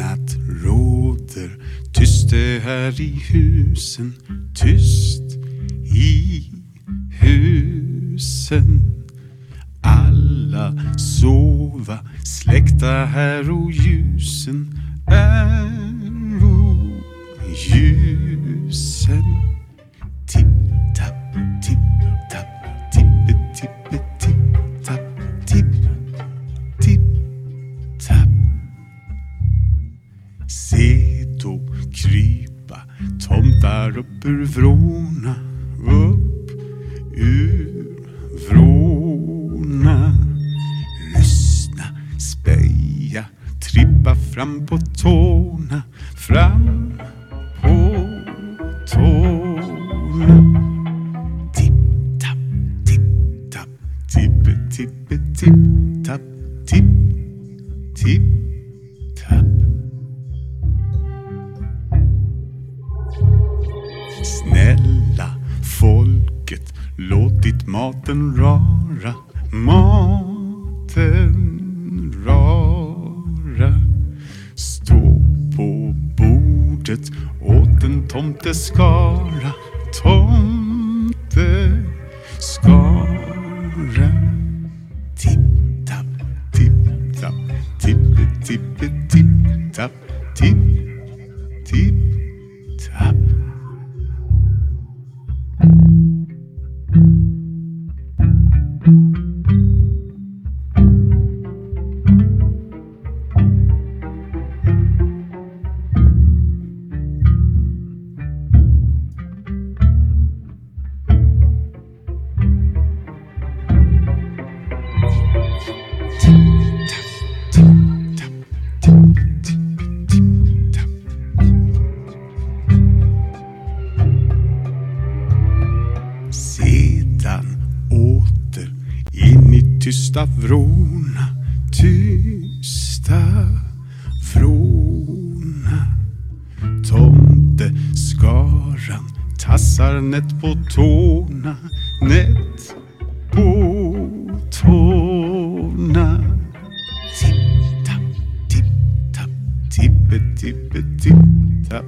Natt råder. Tyst det här i husen, tyst i husen. Alla sova, släckta här och ljusen är ljusen. Tipp-tapp, tipp-tapp, tippe-tippe krypa tomtar upp ur vrårna, upp ur vrårna. Lyssna, speja, trippa fram på tårna, fram på tårna. Tipp-tapp, tipp-tapp, Tippe, tippe, tipp, tapp. Snälla folket, låtit maten rara, maten rara. Stå på bordet åt en tomteskara, tomteskara. Tysta vrårna, tysta vrårna. Tomteskaran tassar nätt på tårna, nätt på tårna. Tipp-tapp, tipp-tapp, tippe-tippe-tipp-tapp.